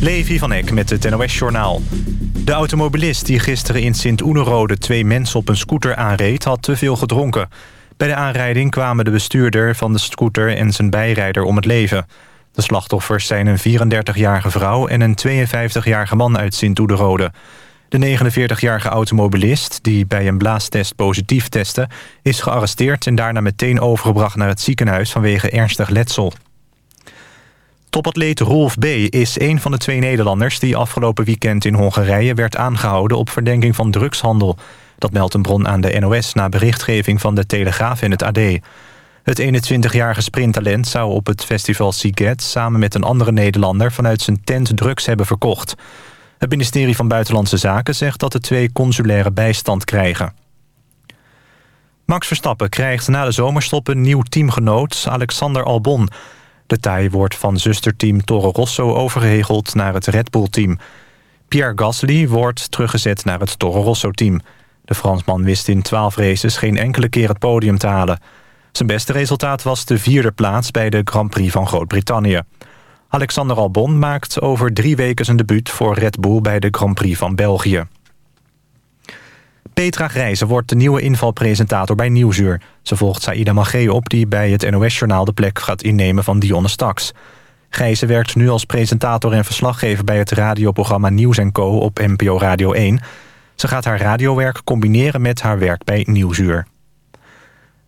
Levi van Eck met het NOS-journaal. De automobilist die gisteren in Sint-Oenerode twee mensen op een scooter aanreed... had te veel gedronken. Bij de aanrijding kwamen de bestuurder van de scooter en zijn bijrijder om het leven. De slachtoffers zijn een 34-jarige vrouw en een 52-jarige man uit Sint-Oenerode. De 49-jarige automobilist, die bij een blaastest positief testte... is gearresteerd en daarna meteen overgebracht naar het ziekenhuis vanwege ernstig letsel. Topatleet Rolf B. is een van de twee Nederlanders... die afgelopen weekend in Hongarije werd aangehouden... op verdenking van drugshandel. Dat meldt een bron aan de NOS... na berichtgeving van de Telegraaf en het AD. Het 21-jarige sprinttalent zou op het festival Siget... samen met een andere Nederlander vanuit zijn tent drugs hebben verkocht. Het ministerie van Buitenlandse Zaken zegt dat de twee consulaire bijstand krijgen. Max Verstappen krijgt na de zomerstop een nieuw teamgenoot, Alexander Albon... De Thai wordt van zusterteam Toro Rosso overgehegeld naar het Red Bull-team. Pierre Gasly wordt teruggezet naar het Toro Rosso-team. De Fransman wist in 12 races geen enkele keer het podium te halen. Zijn beste resultaat was de vierde plaats bij de Grand Prix van Groot-Brittannië. Alexander Albon maakt over drie weken zijn debuut voor Red Bull bij de Grand Prix van België. Petra Grijze wordt de nieuwe invalpresentator bij Nieuwsuur. Ze volgt Saïda Magé op die bij het NOS-journaal de plek gaat innemen van Dionne Staks. Grijze werkt nu als presentator en verslaggever bij het radioprogramma Nieuws Co. op NPO Radio 1. Ze gaat haar radiowerk combineren met haar werk bij Nieuwsuur.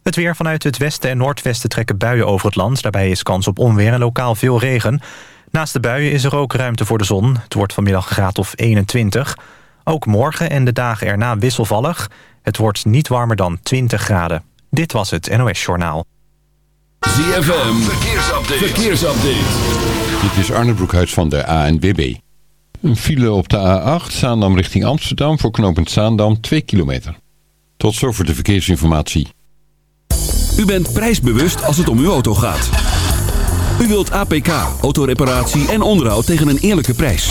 Het weer vanuit het westen en noordwesten trekken buien over het land. Daarbij is kans op onweer en lokaal veel regen. Naast de buien is er ook ruimte voor de zon. Het wordt vanmiddag graad of 21. Ook morgen en de dagen erna wisselvallig. Het wordt niet warmer dan 20 graden. Dit was het NOS Journaal. ZFM, verkeersupdate. verkeersupdate. Dit is Arne Broekhuis van de ANWB. Een file op de A8, Zaandam richting Amsterdam... voor knooppunt Zaandam, 2 kilometer. Tot zover de verkeersinformatie. U bent prijsbewust als het om uw auto gaat. U wilt APK, autoreparatie en onderhoud tegen een eerlijke prijs.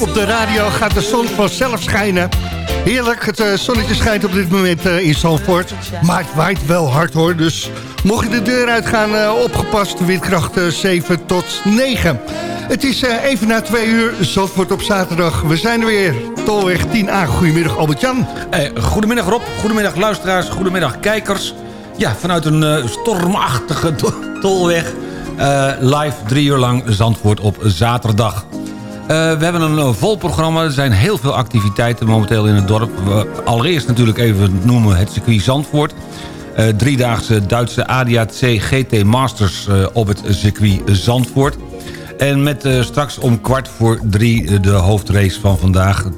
Op de radio gaat de zon vanzelf schijnen. Heerlijk, het eh, zonnetje schijnt op dit moment eh, in Zandvoort. Maar het waait wel hard hoor, dus mocht je de deur uitgaan, eh, opgepast. Windkracht eh, 7 tot 9. Het is even na twee uur, Zandvoort op zaterdag. We zijn er weer, Tolweg 10A. Goedemiddag Albert-Jan. Goedemiddag Rob, goedemiddag luisteraars, goedemiddag kijkers. Ja, vanuit een stormachtige to- tolweg. live drie uur lang Zandvoort op zaterdag. Eh, we hebben een eh, vol programma. Er zijn heel veel activiteiten momenteel in het dorp. We- allereerst natuurlijk even noemen het circuit Zandvoort. Eh, driedaagse Duitse ADAC GT Masters op het circuit Zandvoort. En met eh, straks om kwart voor drie eh, de hoofdrace van vandaag. eh,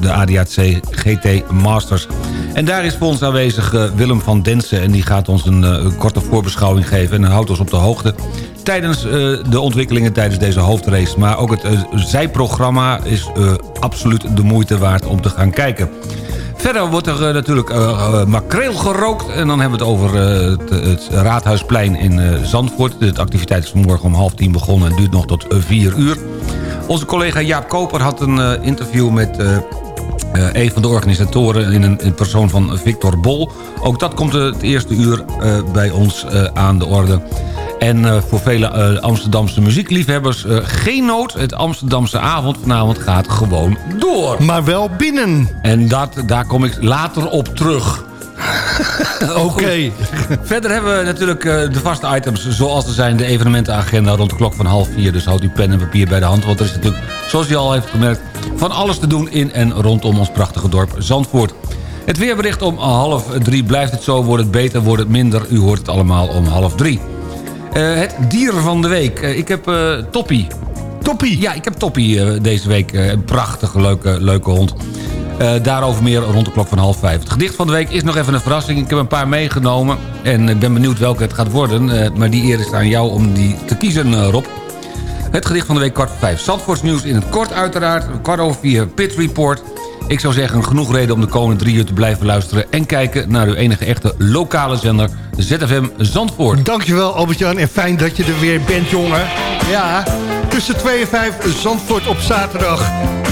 de ADAC GT Masters. En daar is voor ons aanwezig Willem van Densen. En die gaat ons een, een korte voorbeschouwing geven. En houdt ons op de hoogte tijdens de ontwikkelingen tijdens deze hoofdrace. Maar ook het zijprogramma is absoluut de moeite waard om te gaan kijken. Verder wordt er eh, natuurlijk eh, eh, makreel gerookt. En dan hebben we het over het, het Raadhuisplein in Zandvoort. De activiteit is vanmorgen om half tien begonnen en duurt nog tot vier uur. Onze collega Jaap Koper had een interview met... een van de organisatoren in een persoon van Victor Bol. Ook dat komt het eerste uur bij ons aan de orde. En eh, voor vele eh, Amsterdamse muziekliefhebbers eh, geen nood. Het Amsterdamse avond vanavond gaat gewoon door. Maar wel binnen. En dat, daar kom ik later op terug. Oké. Verder hebben we natuurlijk de vaste items zoals er zijn. De evenementenagenda rond de klok van half vier. Dus houd uw pen en papier bij de hand. Want er is natuurlijk, zoals u al heeft gemerkt... van alles te doen in en rondom ons prachtige dorp Zandvoort. Het weerbericht om half drie. Blijft het zo, wordt het beter, wordt het minder. U hoort het allemaal om half drie. Eh, het dier van de week. Eh, ik heb eh, Toppie. Toppie. Ja, ik heb Toppie deze week. Een prachtige, leuke, leuke hond. Daarover meer rond de klok van half vijf. Het gedicht van de week is nog even een verrassing. Ik heb een paar meegenomen. En ik ben benieuwd welke het gaat worden. Maar die eer is aan jou om die te kiezen, Rob. Het gedicht van de week kwart voor vijf. Zandvoorts nieuws in het kort uiteraard. Kwart over vier Pit Report. Ik zou zeggen, genoeg reden om de komende drie uur te blijven luisteren... en kijken naar uw enige echte lokale zender, ZFM Zandvoort. Dankjewel Albert-Jan en fijn dat je er weer bent jongen. Ja, tussen 2 en 5 Zandvoort op zaterdag.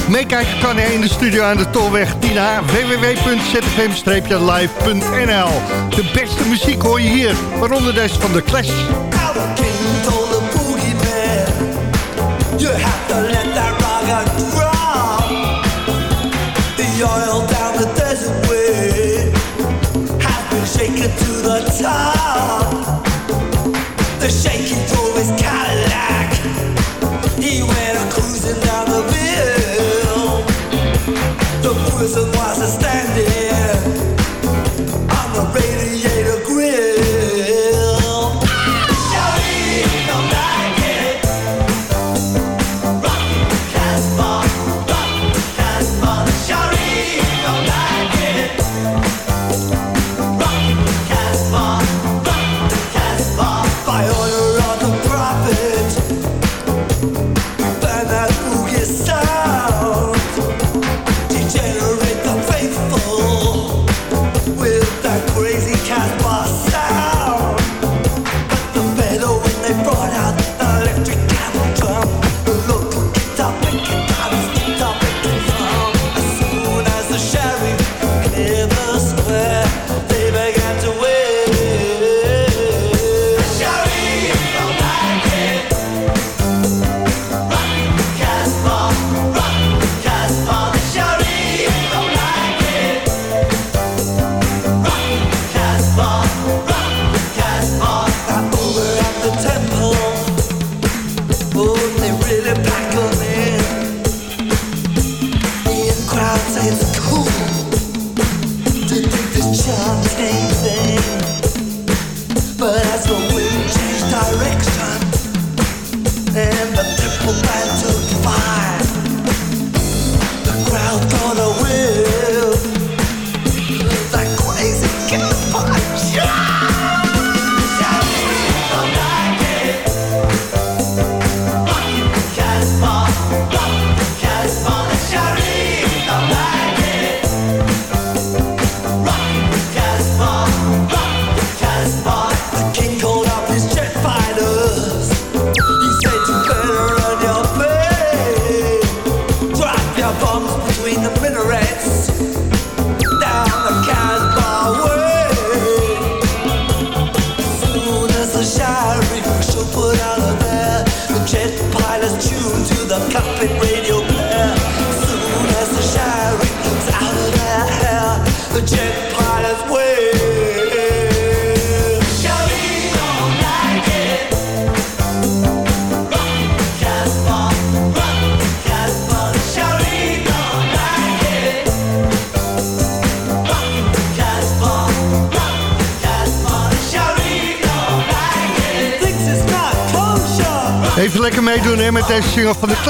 Meekijken kan hij in de studio aan de Tolweg 10A. www.zfm-live.nl De beste muziek hoor je hier, waaronder deze van de Clash. You have to to the top. The shaking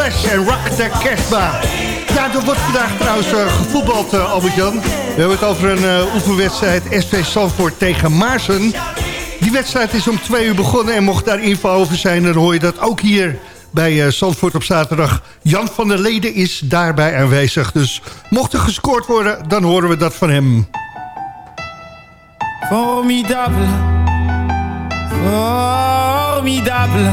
en Rock the Casbah. Ja, er wordt vandaag trouwens uh, gevoetbald, uh, Albert-Jan. We hebben het over een uh, oefenwedstrijd SV Zandvoort tegen Maarsen. Die wedstrijd is om twee uur begonnen en mocht daar info over zijn... dan hoor je dat ook hier bij Zandvoort op zaterdag. Jan van der Leden is daarbij aanwezig. Dus mocht er gescoord worden, dan horen we dat van hem. Formidable. Formidable.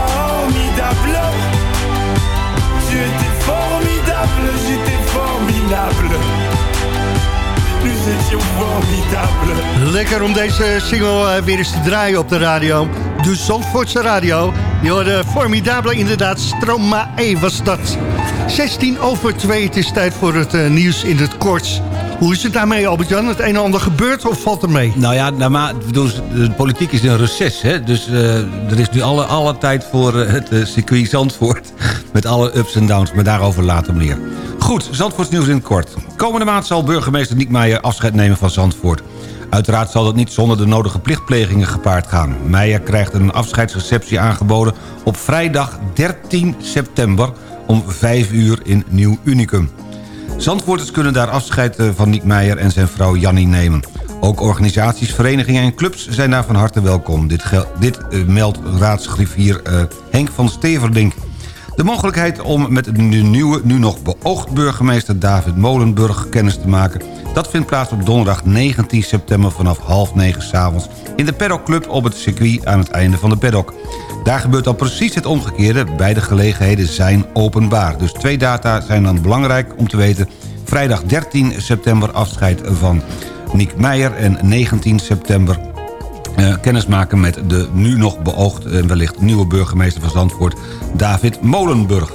Formidable, j'étais formidable. Nous étions formidables. Lekker om deze single uh, weer eens te draaien op de radio. De Zandvoortse radio. Je hoorde formidabele inderdaad. Stromae was dat. 16 over 2, het is tijd voor het uh, nieuws in het kort. Hoe is het daarmee, Albert-Jan? Het een en ander gebeurt of valt er mee? Nou ja, nou maar, de politiek is in reces. Hè? Dus uh, er is nu alle, alle tijd voor uh, het uh, circuit Zandvoort. Met alle ups en downs, maar daarover later meer. Goed, Zandvoorts nieuws in het kort. Komende maand zal burgemeester Niek Meijer afscheid nemen van Zandvoort. Uiteraard zal dat niet zonder de nodige plichtplegingen gepaard gaan. Meijer krijgt een afscheidsreceptie aangeboden op vrijdag 13 september om 5 uur in Nieuw Unicum. Zandvoorters kunnen daar afscheid van Niek Meijer en zijn vrouw Jannie nemen. Ook organisaties, verenigingen en clubs zijn daar van harte welkom. Dit, dit uh, meldt raadsgriffier uh, Henk van Steverdink. De mogelijkheid om met de nieuwe, nu nog beoogd burgemeester David Molenburg kennis te maken... dat vindt plaats op donderdag 19 september vanaf half negen s'avonds... in de Paddock Club op het circuit aan het einde van de paddock. Daar gebeurt dan precies het omgekeerde. Beide gelegenheden zijn openbaar. Dus twee data zijn dan belangrijk om te weten. Vrijdag 13 september afscheid van Niek Meijer en 19 september uh, kennismaken met de nu nog beoogd... en wellicht nieuwe burgemeester van Zandvoort, David Molenburg.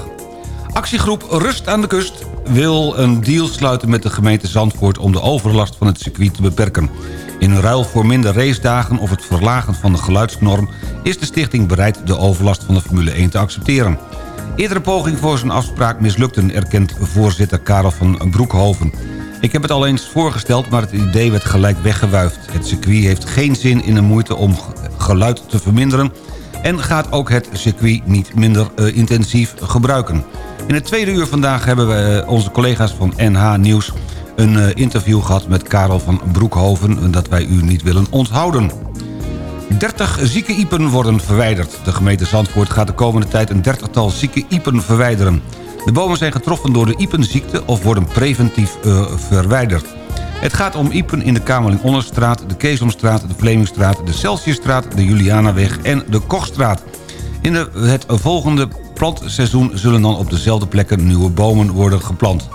Actiegroep Rust aan de Kust wil een deal sluiten met de gemeente Zandvoort... om de overlast van het circuit te beperken. In ruil voor minder racedagen of het verlagen van de geluidsnorm... is de stichting bereid de overlast van de Formule 1 te accepteren. Eerdere poging voor zijn afspraak mislukte... erkent voorzitter Karel van Broekhoven. Ik heb het al eens voorgesteld, maar het idee werd gelijk weggewuifd. Het circuit heeft geen zin in de moeite om geluid te verminderen... en gaat ook het circuit niet minder uh, intensief gebruiken. In het tweede uur vandaag hebben we uh, onze collega's van NH Nieuws... een uh, interview gehad met Karel van Broekhoven... dat wij u niet willen onthouden. 30 zieke iepen worden verwijderd. De gemeente Zandvoort gaat de komende tijd een dertigtal zieke iepen verwijderen. De bomen zijn getroffen door de iepenziekte of worden preventief uh, verwijderd. Het gaat om iepen in de Kamerling-Onderstraat, de Keesomstraat, de Vlemingstraat... de Celsiusstraat, de Julianaweg en de Kochstraat. In de, het volgende plantseizoen zullen dan op dezelfde plekken nieuwe bomen worden geplant.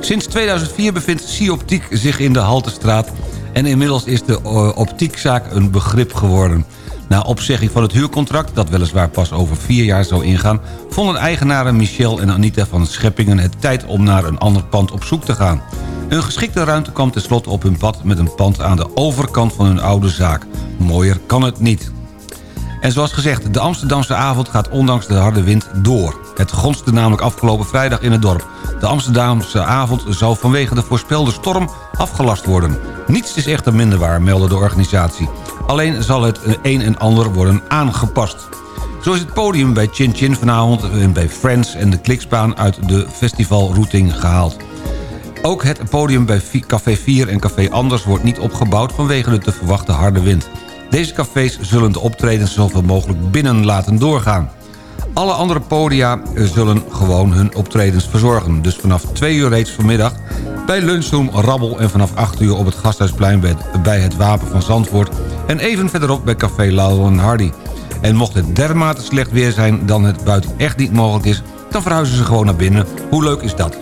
Sinds 2004 bevindt Sioptiek zich in de Haltestraat... en inmiddels is de uh, optiekzaak een begrip geworden... Na opzegging van het huurcontract, dat weliswaar pas over vier jaar zou ingaan... vonden eigenaren Michel en Anita van Scheppingen het tijd om naar een ander pand op zoek te gaan. Een geschikte ruimte kwam tenslotte op hun pad met een pand aan de overkant van hun oude zaak. Mooier kan het niet. En zoals gezegd, de Amsterdamse avond gaat ondanks de harde wind door. Het gonste namelijk afgelopen vrijdag in het dorp. De Amsterdamse avond zou vanwege de voorspelde storm afgelast worden. Niets is echter minder waar, meldde de organisatie. Alleen zal het een en ander worden aangepast. Zo is het podium bij Chin Chin vanavond en bij Friends en de Kliksbaan uit de festivalrouting gehaald. Ook het podium bij Café 4 en Café Anders wordt niet opgebouwd vanwege de te verwachte harde wind. Deze cafés zullen de optredens zoveel mogelijk binnen laten doorgaan. Alle andere podia zullen gewoon hun optredens verzorgen. Dus vanaf 2 uur reeds vanmiddag bij Lunchroom Rabbel... en vanaf 8 uur op het Gasthuisplein bij het Wapen van Zandvoort... en even verderop bij Café Lauw en Hardy. En mocht het dermate slecht weer zijn dan het buiten echt niet mogelijk is... dan verhuizen ze gewoon naar binnen. Hoe leuk is dat?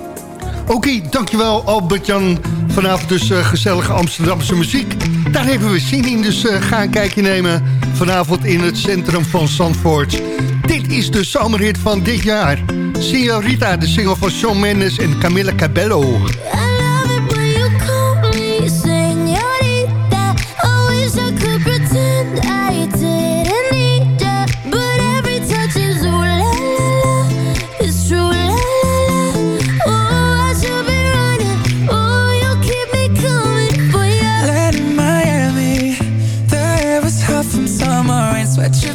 Oké, dankjewel Albert-Jan. Vanavond dus uh, gezellige Amsterdamse muziek. Daar hebben we zin in, dus uh, ga een kijkje nemen. Vanavond in het centrum van Zandvoort. Dit is de zomerhit van dit jaar. Signorita, de single van Shawn Mendes en Camilla Cabello. sweatshirt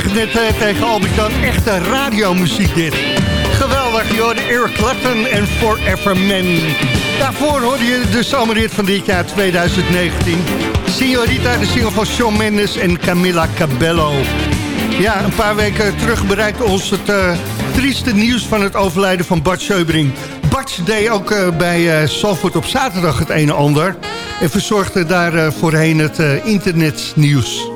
zeg net eh, tegen Albert echte radiomuziek dit. Geweldig, joh, Eric Clapton en Forever Man. Daarvoor hoorde je de zomerrit van dit jaar 2019. Signorita, de single van Shawn Mendes en Camilla Cabello. Ja, een paar weken terug bereikte ons het eh, trieste nieuws van het overlijden van Bart Seubring. Bart deed ook eh, bij uh, Salford op zaterdag het een en ander... en verzorgde daar voorheen het internetnieuws.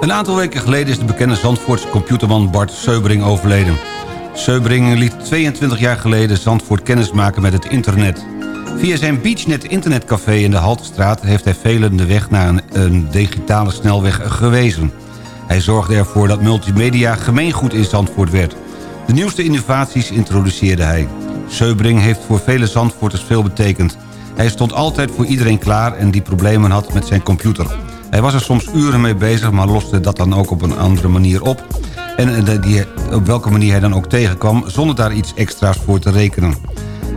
Een aantal weken geleden is de bekende Zandvoortse computerman Bart Seubring overleden. Seubring liet 22 jaar geleden Zandvoort kennismaken met het internet. Via zijn Beachnet internetcafé in de Haltestraat... heeft hij velen de weg naar een, een digitale snelweg gewezen. Hij zorgde ervoor dat multimedia gemeengoed in Zandvoort werd. De nieuwste innovaties introduceerde hij. Seubring heeft voor vele Zandvoorters veel betekend. Hij stond altijd voor iedereen klaar en die problemen had met zijn computer. Hij was er soms uren mee bezig, maar loste dat dan ook op een andere manier op. En eh, die, op welke manier hij dan ook tegenkwam, zonder daar iets extra's voor te rekenen.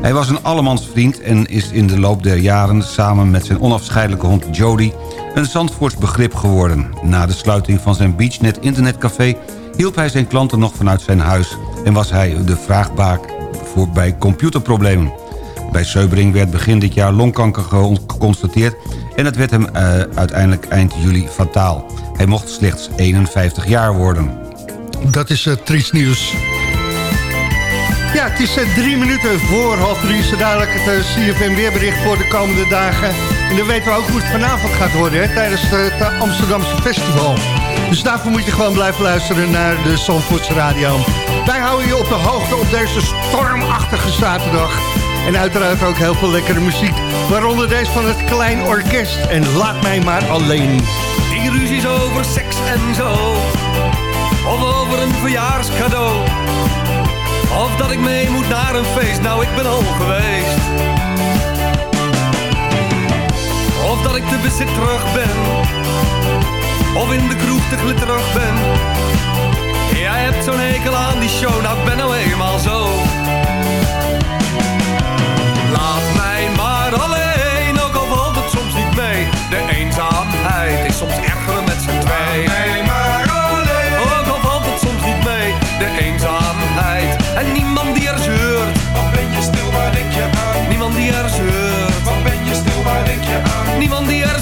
Hij was een allemansvriend en is in de loop der jaren... samen met zijn onafscheidelijke hond Jody een Zandvoorts begrip geworden. Na de sluiting van zijn Beachnet internetcafé... hielp hij zijn klanten nog vanuit zijn huis... en was hij de vraagbaak voor bij computerproblemen. Bij Seubring werd begin dit jaar longkanker ge- geconstateerd... en het werd hem eh, uiteindelijk eind juli fataal. Hij mocht slechts 51 jaar worden. Dat is uh, triest nieuws. Ja, het is uh, drie minuten voor half drie. Zo dadelijk het CFM weerbericht voor de komende dagen. En dan weten we ook hoe het vanavond gaat worden hè, tijdens het Amsterdamse festival. Dus daarvoor moet je gewoon blijven luisteren naar de Zandvoortse Radio. Wij houden je op de hoogte op deze stormachtige zaterdag. En uiteraard ook heel veel lekkere muziek. Waaronder deze van het Klein Orkest. En Laat mij maar alleen. Die ruzies over seks en zo. Of over een verjaarscadeau. Of dat ik mee moet naar een feest, nou ik ben al geweest. Of dat ik te bezit terug ben. Of in de kroeg te glitterig ben. Jij hebt zo'n hekel aan die show, nou ik ben nou eenmaal zo. niemand die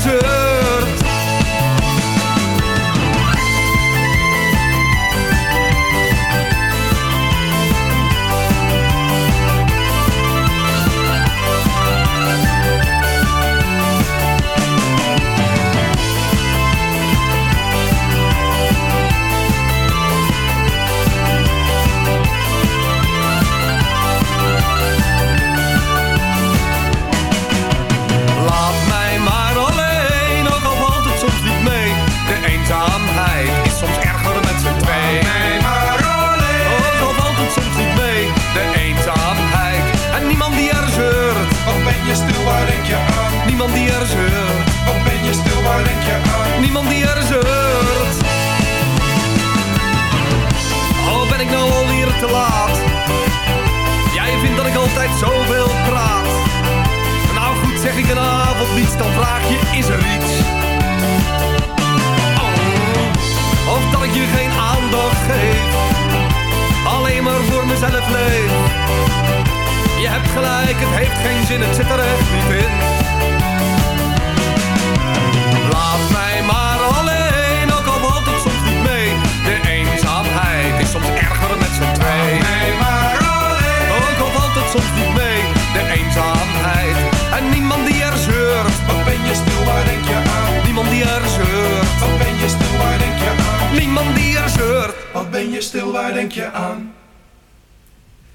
niemand die er zeurt. Oh, ben ik nou alweer te laat? Jij vindt dat ik altijd zoveel praat. Nou goed, zeg ik een avond niets, dan vraag je, is er iets? Oh, of dat ik je geen aandacht geef. Alleen maar voor mezelf leef. Je hebt gelijk, het heeft geen zin, het zit er echt niet in. Laat mij maar alleen, ook al valt het soms niet mee. De eenzaamheid is soms erger met z'n twee. Laat mij maar alleen, ook al valt het soms niet mee. De eenzaamheid en niemand die er zeurt. Wat ben je stil, waar denk je aan? Niemand die er zeurt. Wat ben je stil, waar denk je aan? Niemand die er zeurt. Wat ben je stil, waar denk je aan?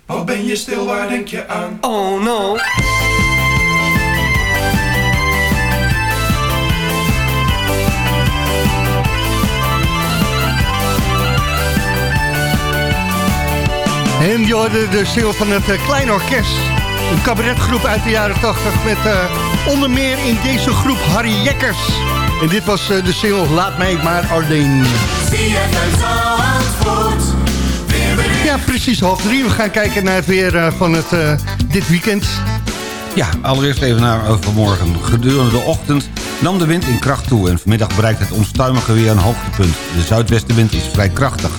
Wat ben je stil, waar denk je aan? Oh no. En je hoorde de stil van het uh, Klein Orkest. Een cabaretgroep uit de jaren 80 met uh, onder meer in deze groep Harry Jekkers. En dit was uh, de single Laat mij maar alleen. Ja, precies half drie. We gaan kijken naar het weer van het, dit weekend. Ja, allereerst even naar vanmorgen. Gedurende de ochtend nam de wind in kracht toe... en vanmiddag bereikt het onstuimige weer een hoogtepunt. De zuidwestenwind is vrij krachtig.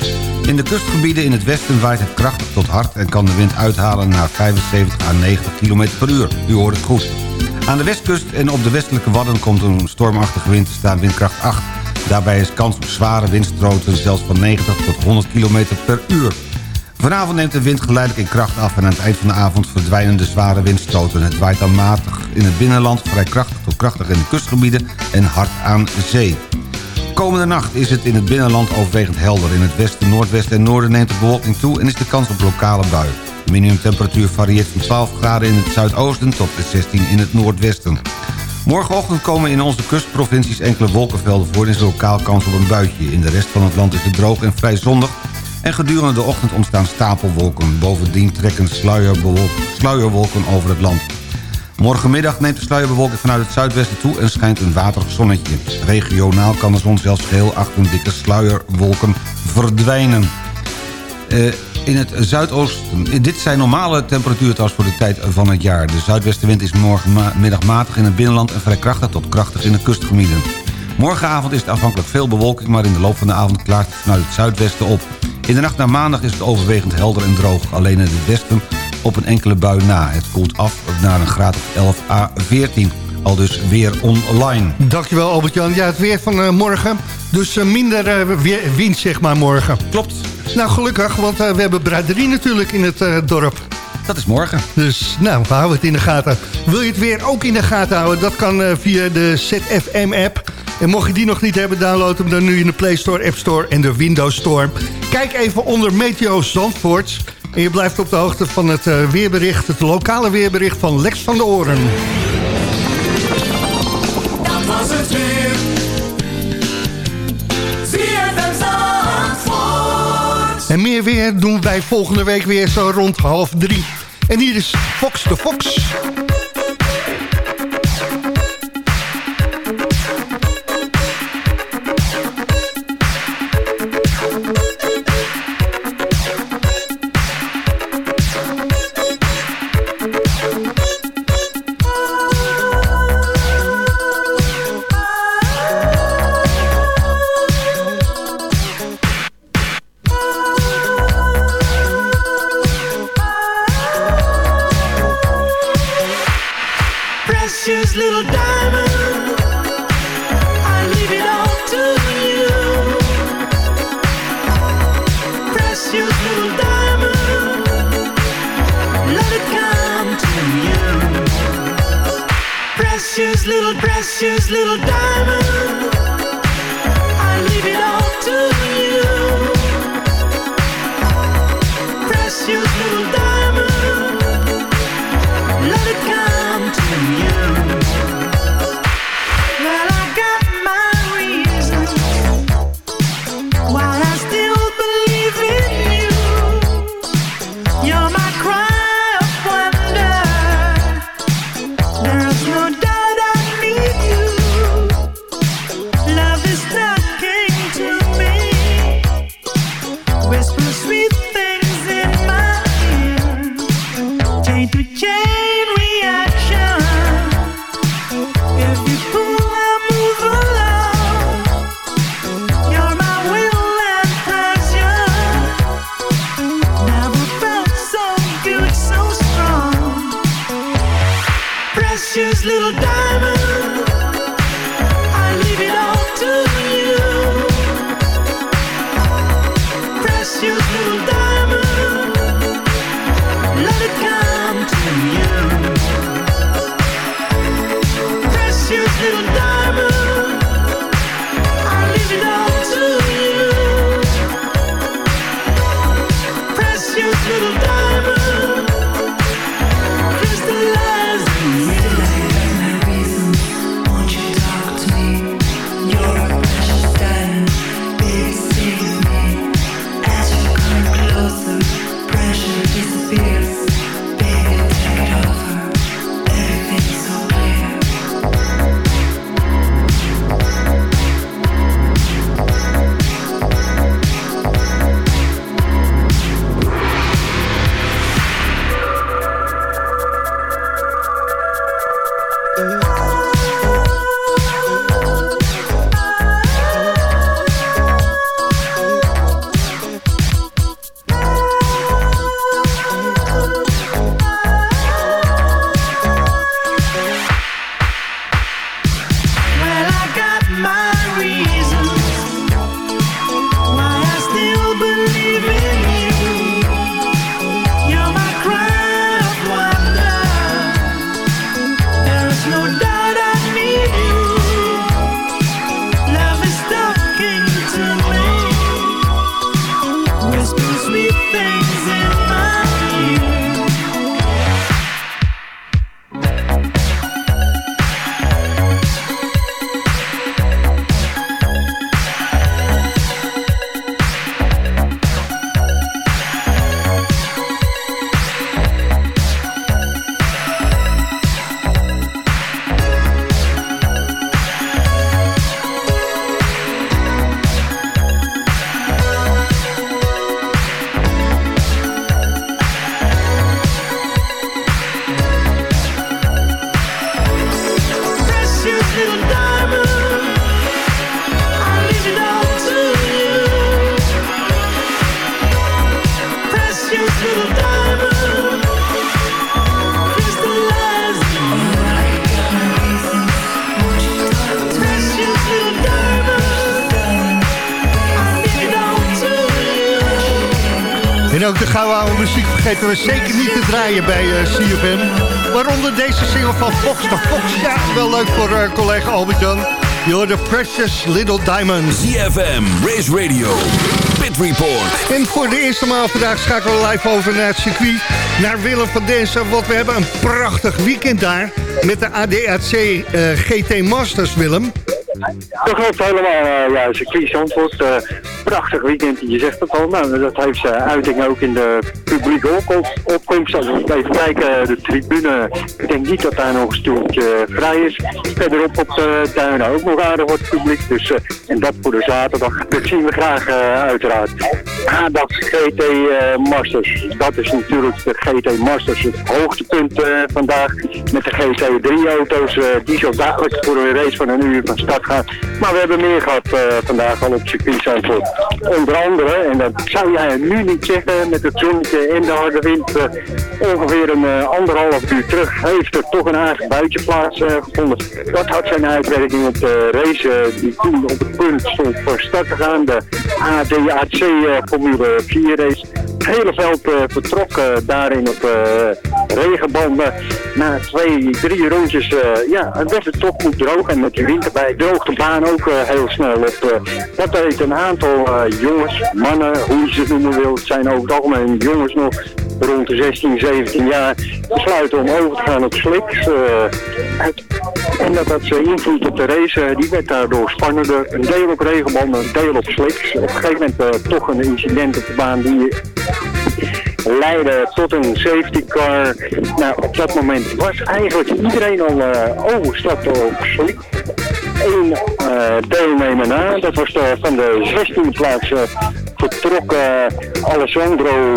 In de kustgebieden in het westen waait het krachtig tot hard... en kan de wind uithalen naar 75 à 90 km per uur. U hoort het goed. Aan de westkust en op de westelijke wadden komt een stormachtige wind te staan, windkracht 8. Daarbij is kans op zware windstroten, zelfs van 90 tot 100 km per uur. Vanavond neemt de wind geleidelijk in kracht af... en aan het eind van de avond verdwijnen de zware windstoten. Het waait dan matig in het binnenland, vrij krachtig tot krachtig in de kustgebieden... en hard aan zee. Komende nacht is het in het binnenland overwegend helder. In het westen, noordwesten en noorden neemt de bewolking toe... en is de kans op lokale buien. De minimumtemperatuur varieert van 12 graden in het zuidoosten... tot 16 in het noordwesten. Morgenochtend komen in onze kustprovincies enkele wolkenvelden voor... en is lokaal kans op een buitje. In de rest van het land is het droog en vrij zonnig... en gedurende de ochtend ontstaan stapelwolken. Bovendien trekken sluierwolken over het land. Morgenmiddag neemt de sluierbewolking vanuit het zuidwesten toe... en schijnt een waterig zonnetje. Regionaal kan de zon zelfs geheel achter dikke sluierwolken verdwijnen. Uh, in het zuidoosten. Dit zijn normale temperatuurtas voor de tijd van het jaar. De zuidwestenwind is morgenmiddag matig in het binnenland... en vrij krachtig tot krachtig in de kustgebieden. Morgenavond is het afhankelijk veel bewolking... maar in de loop van de avond klaart het vanuit het zuidwesten op. In de nacht naar maandag is het overwegend helder en droog. Alleen in het westen op een enkele bui na. Het koelt af naar een graad of 11 à 14. Al dus weer online. Dankjewel Albert-Jan. Ja, het weer van uh, morgen. Dus uh, minder uh, weer, wind zeg maar morgen. Klopt. Nou, gelukkig, want we hebben braderie natuurlijk in het dorp. Dat is morgen. Dus, nou, we houden het in de gaten. Wil je het weer ook in de gaten houden? Dat kan via de ZFM-app. En mocht je die nog niet hebben, download hem dan nu in de Play Store, App Store en de Windows Store. Kijk even onder Meteo Zandvoort. En je blijft op de hoogte van het uh, weerbericht, het lokale weerbericht van Lex van de Oren. Dat was het weer. En meer weer doen wij volgende week weer zo rond half drie. En hier is Fox de Fox. little precious, little diamond. Vergeten we zeker niet te draaien bij eh, CFM. Waaronder deze single van Fox de Fox. Ja, wel leuk voor eh, collega Albert-Jan. You're the precious little diamond. ZFM, Race Radio, Pit Report. En voor de eerste maal vandaag schakelen we live over naar het circuit. Naar Willem van Densen, want we hebben een prachtig weekend daar. Met de ADAC eh, GT Masters, Willem. Dat klopt helemaal, eh, ja, circuit Zandvoort. eh prachtig weekend, je zegt het al. Nou, dat heeft zijn uiting ook in de publieke opkom- opkomst. Als we even kijken, de tribune, ik denk niet dat daar nog een stoeltje vrij is. Verderop op de duinen ook nog aardig wat publiek. Dus, eh, en dat voor de zaterdag, dat zien we graag eh, uiteraard. ADAX GT eh, Masters, dat is natuurlijk de GT Masters, het hoogtepunt eh, vandaag. Met de GT3-auto's, die zo dadelijk voor een race van een uur van start Maar we hebben meer gehad eh, vandaag al op circuit Zandvoort. Onder andere, en dat zou jij nu niet zeggen, met het zonnetje en de harde wind, eh, ongeveer een eh, anderhalf uur terug heeft er toch een aardig buitje plaatsgevonden. dat had zijn uitwerking op de race die toen op het punt stond voor start te gaan. De ADAC Formule 4 race. Het hele veld eh, vertrok eh, daarin op eh, regenbanden. Na twee, drie rondjes ja, werd het toch goed droog. En met die wind erbij droog de baan ook heel snel op. dat deed een aantal jongens, mannen, hoe je ze noemen wil. Het zijn over het algemeen jongens nog rond de 16, 17 jaar. Besluiten om over te gaan op slicks. eh, het- en dat had invloed op de race. die werd daardoor spannender. Een deel op regenbanden, een deel op slicks. Op een gegeven moment toch een incident op de baan die leidde tot een safety car. Nou, op dat moment was eigenlijk iedereen al eh overgestapt op slick. Eén eh, deelnemer na, dat was de, van de 16e plaats eh, vertrokken Alessandro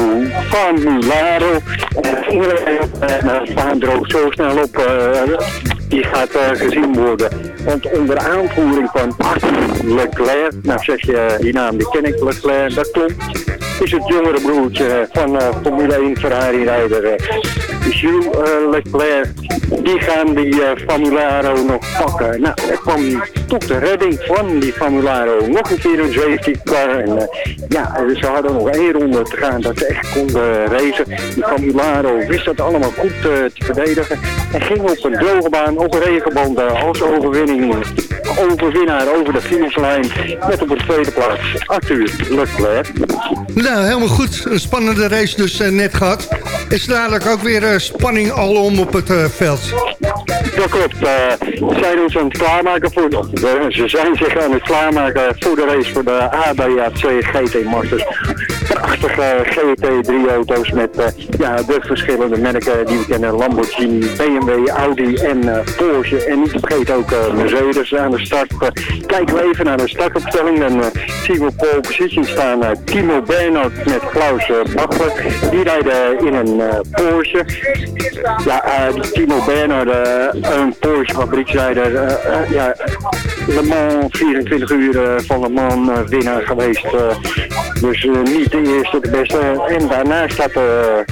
Famularo. En uh, nou, zo snel op, eh, die gaat eh, gezien worden. Want onder aanvoering van Leclerc, nou zeg je die naam, die ken ik, Leclerc, dat klopt is het jongere broertje van eh, Formule 1 Ferrari-rijder eh, Jules eh, Leclerc. Die gaan die eh, Famularo nog pakken. Nou, er kwam tot de redding van die Famularo nog een keer een safety car. En eh, ja, ze hadden nog één ronde te gaan dat ze echt konden racen. Die Famularo wist dat allemaal goed eh, te verdedigen. En ging op een droge baan, op een regenband eh, als overwinning overwinnaar over de finishlijn. Met op de tweede plaats Arthur Leclerc. Nou, helemaal goed. Een spannende race dus eh, net gehad. Is dadelijk ook weer eh, spanning alom op het eh, veld. Dat klopt. ze zijn ons aan het klaarmaken voor... de- ze zijn zich aan het klaarmaken voor de race voor de ADAC GT Masters. Prachtige GT3-auto's met eh, ja, de verschillende merken die we kennen. Lamborghini, BMW, Audi en eh, Porsche. En niet te vergeten ook eh, Mercedes aan de start. Kijken we even naar de startopstelling. Eh, zien we op pole position staan Timo Bernhard met Klaus Bachler. Die rijden in een Porsche. Ja, Timo Bernhard, een Porsche fabrieksrijder. ja, Le Mans, 24 uur van Le Mans eh, winnaar geweest. dus niet de eerste, de beste. En daarnaast staat de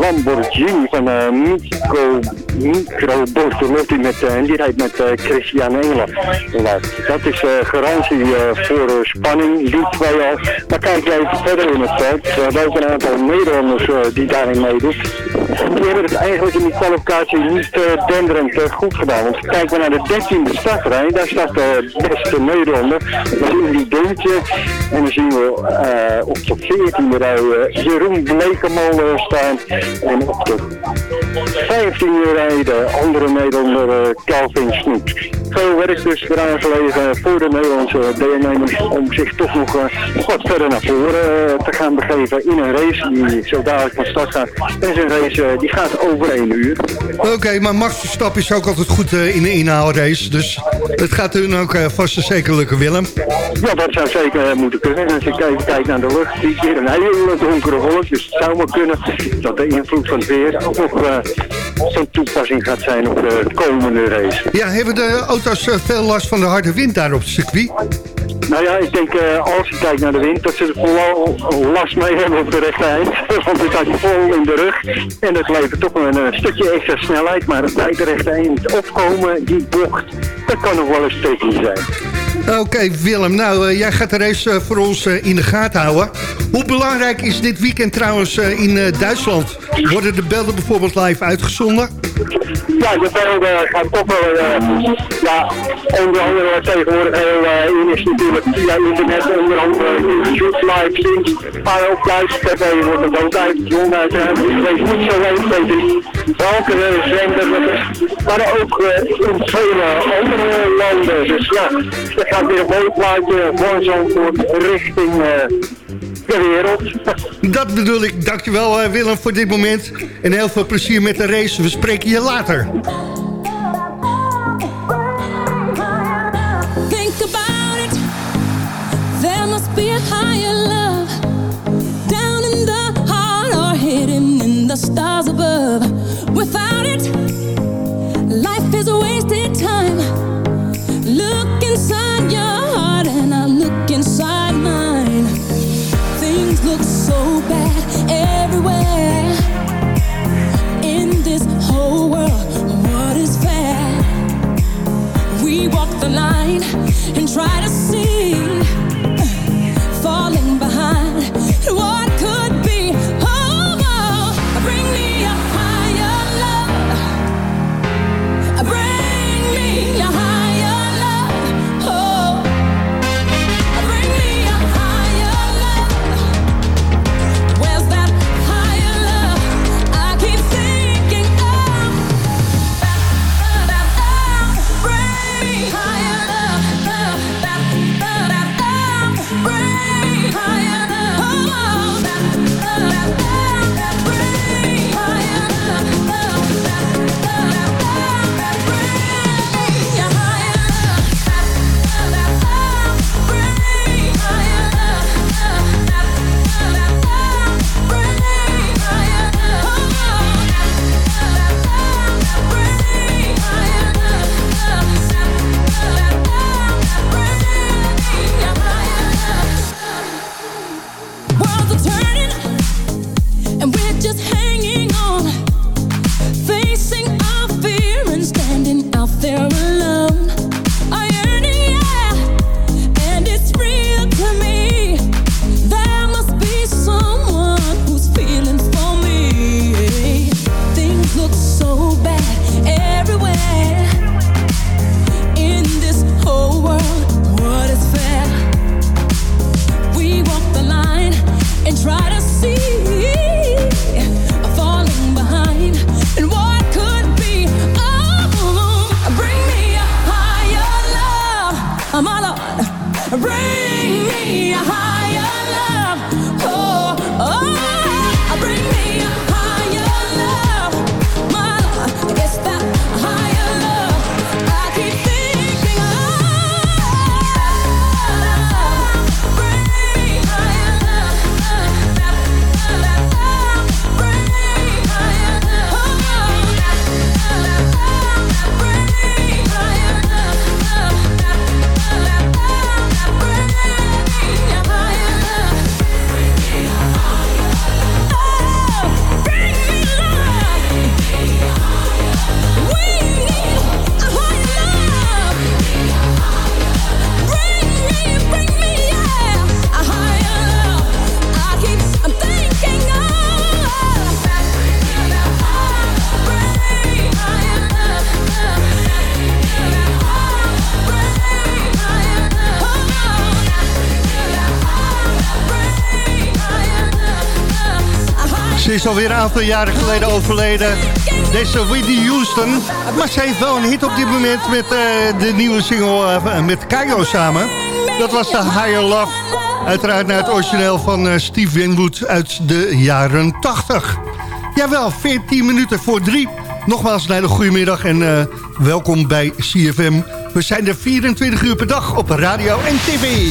Lamborghini van eh Micro, Micro Bortolotti met, eh, en die rijdt met eh, Christian Engelen. Nou, dat is eh, garantie eh, voor eh, spanning, die twee al. Maar kijk even verder in het veld. We hebben ook een aantal Nederlanders eh, die daarin meedoen. Die hebben het eigenlijk in die kwalificatie niet eh, denderend eh, goed gedaan. Want kijken we naar de 13e startrij, daar staat de beste Nederlander. Dat is Indy Deuntje. En dan zien we eh, op 14e rij eh, Jeroen Blekemal eh, staan. En op de 15e rij de andere Nederlander eh, Calvin Snoep. Veel werk dus eraan gelegen voor de Nederlandse deelnemers om zich toch nog eh, wat verder naar voren eh, te gaan begeven in een race die zo dadelijk van start gaat. En is een race eh, die gaat over één uur. Oké, maar Max Verstappen is ook altijd goed in de inhaalrace. Dus het gaat hun ook vast en zeker lukken, Willem. Ja, dat zou zeker moeten kunnen. En als ik even kijk naar de lucht, die weer een hele donkere wolk. Dus het zou maar kunnen dat de invloed van het weer ook nog van toepassing gaat zijn op de komende race. Ja, hebben de auto's eh, veel last van de harde wind daar op het circuit? Nou ja, ik denk eh, als je kijkt naar de wind, dat ze er vooral last mee hebben op de rechte eind. Want het staat vol in de rug. En dat levert toch een eh, stukje extra snelheid. Maar het bij de rechte eind opkomen, die bocht, dat kan nog wel eens tricky zijn. Oké, Willem. Nou, eh, jij gaat de race voor ons in de gaten houden. Hoe belangrijk is dit weekend trouwens in Duitsland? Worden de beelden bijvoorbeeld live uitgezonden? Ja, de beelden gaan toch wel, ja, onder andere tegenwoordig heel in is natuurlijk via internet, onder andere YouTube. Maar ook live tv wordt het ook uitgezonden uiteraard. Ik weet niet zo eens weten welke eh, zender dat is, maar ook eh, in vele andere landen. Dus ja, er gaat weer een mooi plaatje voor Zandvoort richting eh, de wereld. Dat bedoel ik. Dankjewel eh, Willem voor dit moment. En heel veel plezier met de race. We spreken je later. is alweer een aantal jaren geleden overleden. Deze Whitney Houston. Maar ze heeft wel een hit op dit moment met eh, de nieuwe single eh, met Keigo samen. Dat was de Higher Love. Uiteraard naar het origineel van eh, Steve Winwood uit de jaren 80. Jawel, 14 minuten voor drie. Nogmaals een hele goede middag en welkom bij CFM. We zijn er 24 uur per dag op radio en tv.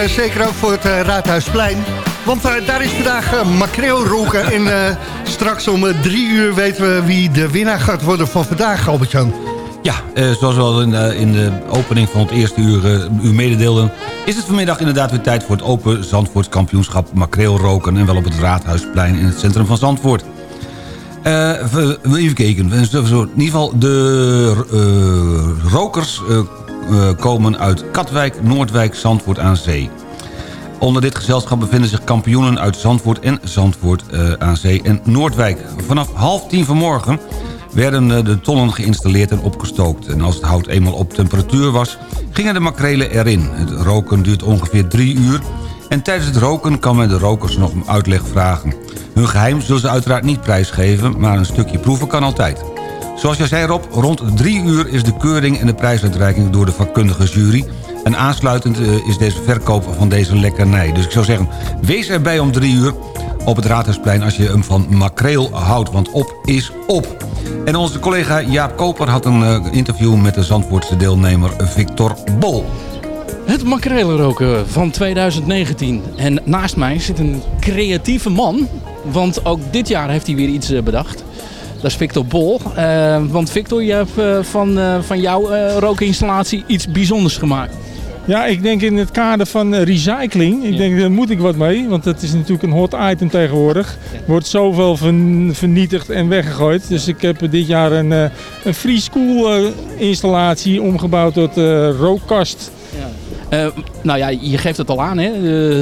Eh, zeker ook voor het eh, Raadhuisplein. Want eh, daar is vandaag makreel roken. en straks om drie uur weten we wie de winnaar gaat worden van vandaag, Albert-Jan. Ja, zoals we al in, in, de opening van het eerste uur u mededeelden... is het vanmiddag inderdaad weer tijd voor het Open Zandvoort Kampioenschap makreel roken en wel op het Raadhuisplein in het centrum van Zandvoort. Uh, even kijken. In ieder geval de rokers komen uit Katwijk, Noordwijk, Zandvoort aan Zee. Onder dit gezelschap bevinden zich kampioenen uit Zandvoort en Zandvoort eh, aan Zee en Noordwijk. Vanaf half tien vanmorgen werden eh, de tonnen geïnstalleerd en opgestookt. En als het hout eenmaal op temperatuur was, gingen de makrelen erin. Het roken duurt ongeveer drie uur... en tijdens het roken kan men de rokers nog om uitleg vragen. Hun geheim zullen ze uiteraard niet prijsgeven... maar een stukje proeven kan altijd. Zoals jij zei Rob, rond drie uur is de keuring en de prijsuitreiking door de vakkundige jury... en aansluitend eh, is deze verkoop van deze lekkernij. Dus ik zou zeggen, wees erbij om drie uur op het Raadhuisplein... als je hem van makreel houdt, want op is op. En onze collega Jaap Koper had een eh, interview met de Zandvoortse deelnemer Victor Bol. Het makrelenroken van 2019. En naast mij zit een creatieve man. Want ook dit jaar heeft hij weer iets eh, bedacht. Dat is Victor Bol. Eh, want Victor, je hebt eh, van, eh, van jouw rokeninstallatie iets bijzonders gemaakt. Ja, ik denk in het kader van recycling. Ik denk, daar moet ik wat mee. Want dat is natuurlijk een hot item tegenwoordig. Er wordt zoveel vern- vernietigd en weggegooid. Dus ik heb dit jaar een, een free school installatie omgebouwd tot rookkast. Eh, nou ja, je geeft het al aan, hè?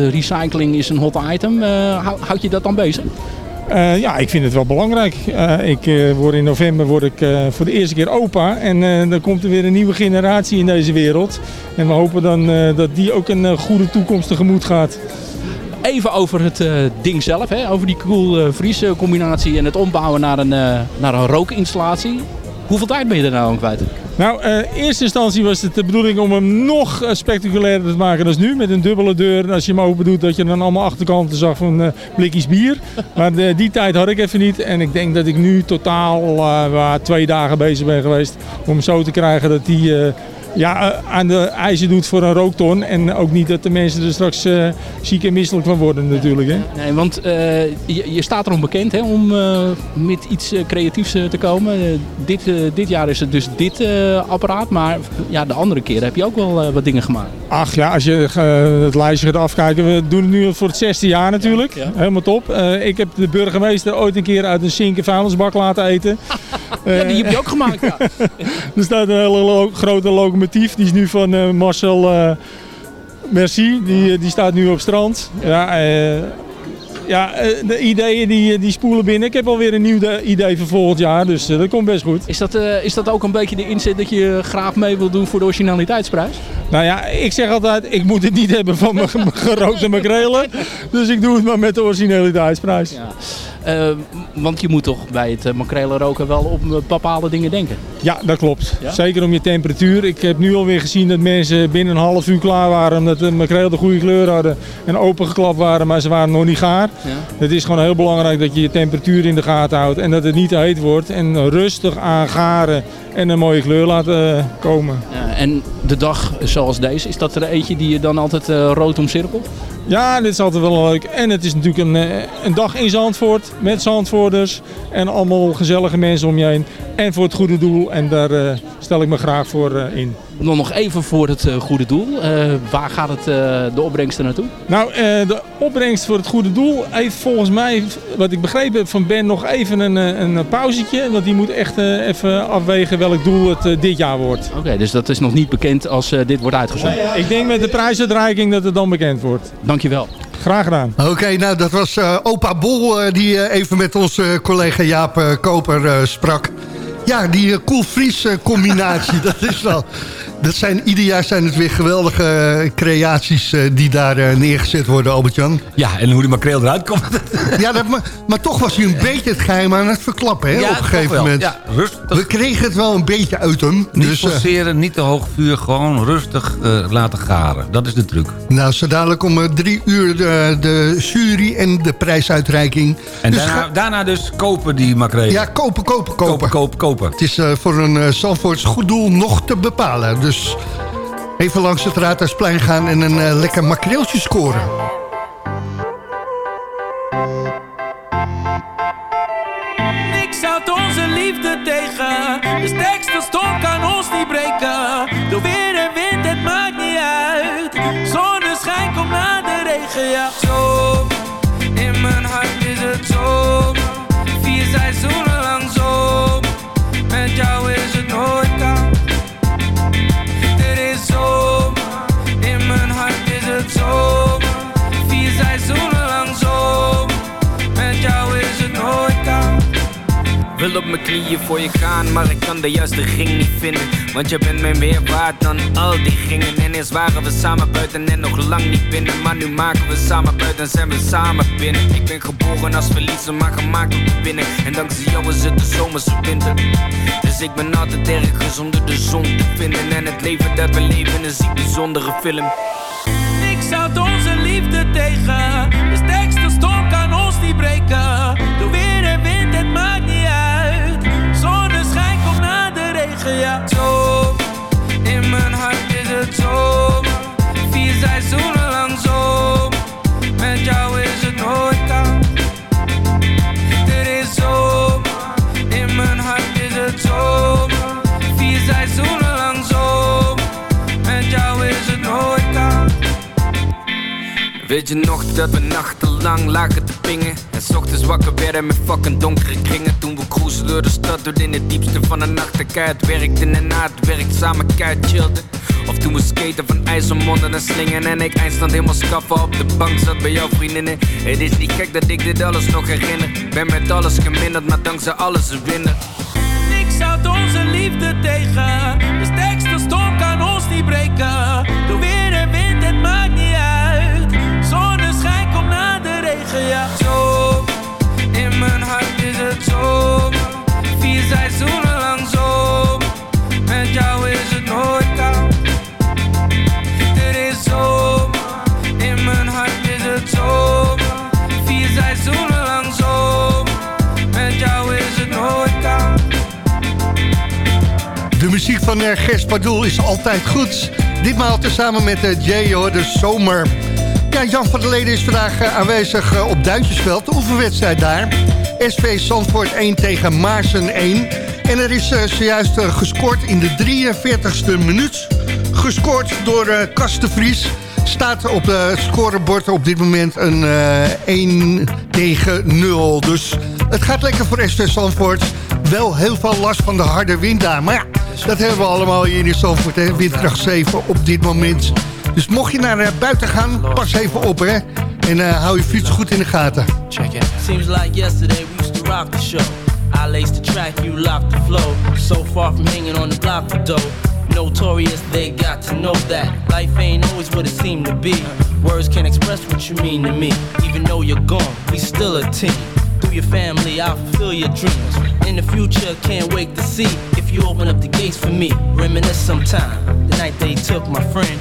Recycling is een hot item. Hou- houd je dat dan bezig? Eh, ja, ik vind het wel belangrijk. Eh, ik eh, word in november word ik, voor de eerste keer opa. En dan komt er weer een nieuwe generatie in deze wereld. En we hopen dan dat die ook een goede toekomst tegemoet gaat. Even over het ding zelf, hè? over die koel-vries combinatie en het ombouwen naar een, naar een rookinstallatie. Hoeveel tijd ben je er nou aan kwijt? Nou, eh, in eerste instantie was het de bedoeling om hem nog eh, spectaculairder te maken dan nu. Met een dubbele deur. En als je hem open doet, dat je dan allemaal achterkanten zag van eh, blikjes bier. Maar die tijd had ik even niet. En ik denk dat ik nu totaal waar twee dagen bezig ben geweest. Om zo te krijgen dat eh, ja, eh, aan de eisen doet voor een rookton. En ook niet dat de mensen er straks eh, ziek en misselijk van worden natuurlijk. Hè? Nee, want eh, je, je staat erom bekend hè, om met iets creatiefs te komen. Dit, dit jaar is het dus dit apparaat, maar ja, de andere keer heb je ook wel wat dingen gemaakt. Ach ja, als je het lijstje gaat afkijken. We doen het nu voor het zesde jaar natuurlijk. Helemaal top. Ik heb de burgemeester ooit een keer uit een zinken vuilnisbak laten eten. Ja, die heb je ook gemaakt. Ja. er staat een hele grote locomotief. Die is nu van eh, Marcel eh, Merci. Die, eh, die staat nu op strand. Ja, ja de ideeën die, die spoelen binnen. Ik heb alweer een nieuw de- idee voor volgend jaar. Dus dat komt best goed. Is dat, is dat ook een beetje de inzet dat je graag mee wil doen voor de originaliteitsprijs? Nou ja, ik zeg altijd, ik moet het niet hebben van mijn gerookte makrelen. Dus ik doe het maar met de originaliteitsprijs. Eh, want je moet toch bij het uh, makrelen roken wel op eh, bepaalde dingen denken. Ja, dat klopt. Ja? Zeker om je temperatuur. Ik heb nu alweer gezien dat mensen binnen een half uur klaar waren omdat de makreel de goede kleur hadden en opengeklapt waren, maar ze waren nog niet gaar. Ja. Het is gewoon heel belangrijk dat je je temperatuur in de gaten houdt en dat het niet te heet wordt en rustig aan garen en een mooie kleur laten eh, komen. Ja, en de dag zoals deze, is dat er eentje die je dan altijd eh, rood omcirkelt? Ja, dit is altijd wel leuk. En het is natuurlijk een, eh, een dag in Zandvoort met Zandvoorters en allemaal gezellige mensen om je heen. En voor het goede doel en daar eh, stel ik me graag voor in. Dan nog even voor het eh, goede doel. Eh, waar gaat het, eh, de opbrengst er naartoe? Nou, eh, de opbrengst voor het goede doel heeft volgens mij, wat ik begrepen heb van Ben, nog even een, een pauzetje. Want die moet echt eh, even afwegen welk doel het dit jaar wordt. Oké, dus dat is nog niet bekend als dit wordt uitgezonden. Ik denk met de prijsuitreiking dat het dan bekend wordt. Dankjewel. Graag gedaan. Oké, nou dat was eh, opa Bol die eh, even met onze collega Jaap Koper eh, sprak. Ja, die uh, eh, combinatie, dat is wel... Dat zijn, ieder jaar zijn het weer geweldige eh, creaties eh, die daar eh, neergezet worden, Albert-Jan. Ja, en hoe die makreel eruit komt. Ja, dat, maar, maar toch was hij een beetje het geheim aan het verklappen, hè, Ja, op een gegeven moment. Ja, rustig. We kregen het wel een beetje uit hem. Niet dus, niet te hoog vuur, gewoon rustig laten garen. Dat is de truc. nou, zo dadelijk om drie uur de, de jury en de prijsuitreiking. En Dus daarna, dus kopen die makrelen. Ja, kopen, kopen, kopen. kopen, kopen, kopen. Het is voor een uh, Zandvoorts goed doel nog te bepalen. Dus even langs het Raadhuisplein gaan en een eh, lekker makreeltje scoren. houdt onze liefde tegen. De sterkste storm kan ons niet breken. Op mijn knieën voor je gaan, maar ik kan de juiste ring niet vinden. Want je bent mij meer waard dan al die ringen. En eerst waren we samen buiten en nog lang niet binnen. Maar nu maken we samen buiten en zijn we samen binnen. Ik ben geboren als verliezer, maar gemaakt om te winnen. En dankzij jou is het de zomerse winter. Dus ik ben altijd ergens onder de zon te vinden. En het leven dat we leven is een bijzondere film. Niks houdt onze liefde tegen. De sterkste storm kan ons niet breken. Je nog dat we nachtenlang lagen te pingen? En 's ochtends wakker werden met fucking donkere kringen. Toen we cruisen door de stad door in het diepste van de nacht. De keihard werkten en na het werk samen keihard chillden. Of toen we skaten van IJsselmonde naar slingen. En ik eindstand helemaal schaffen op de bank zat bij jouw vriendinnen. Het is niet gek dat ik dit alles nog herinner. Ben met alles geminderd, maar dankzij alles winnaar Niks houdt onze liefde tegen. De sterkste storm kan ons niet breken. Ja. Zomer, in mijn hart is het zomer. Vier seizoenen lang zomer. Met jou is het nooit koud. Dit is zomer, in mijn hart is het zomer. Vier seizoenen lang zomer. Met jou is het nooit koud. De muziek van Gers Pardoel is altijd goed. Ditmaal tezamen met uh, Jay, hoor, de zomer. Ja, Jan van der Leden is vandaag uh, aanwezig uh, op Duintjesveld. De oefenwedstrijd daar. SV Zandvoort 1 tegen Maarsen 1. En er is uh, zojuist gescoord in de 43ste minuut. Gescoord door uh, Kas de Vries. Staat op het scorebord op dit moment een uh, 1 tegen 0. Dus het gaat lekker voor SV Zandvoort. Wel heel veel last van de harde wind daar. Maar ja, dat hebben we allemaal hier in Zandvoort. Windkracht 7 op dit moment. Dus mocht je naar uh, buiten gaan, pas even op hè. En uh, hou je fiets goed in de gaten. Check it. Seems like yesterday we used to rock the show. I laced the track, you locked the flow. So far from hanging on the block for dough. Notorious, they got to know that life ain't always what it seemed to be. Words can't express what you mean to me. Even though you're gone, we still a team. Through your family, I'll fulfill your dreams. In the future, can't wait to see if you open up the gates for me. Reminisce sometime. The night they took my friend.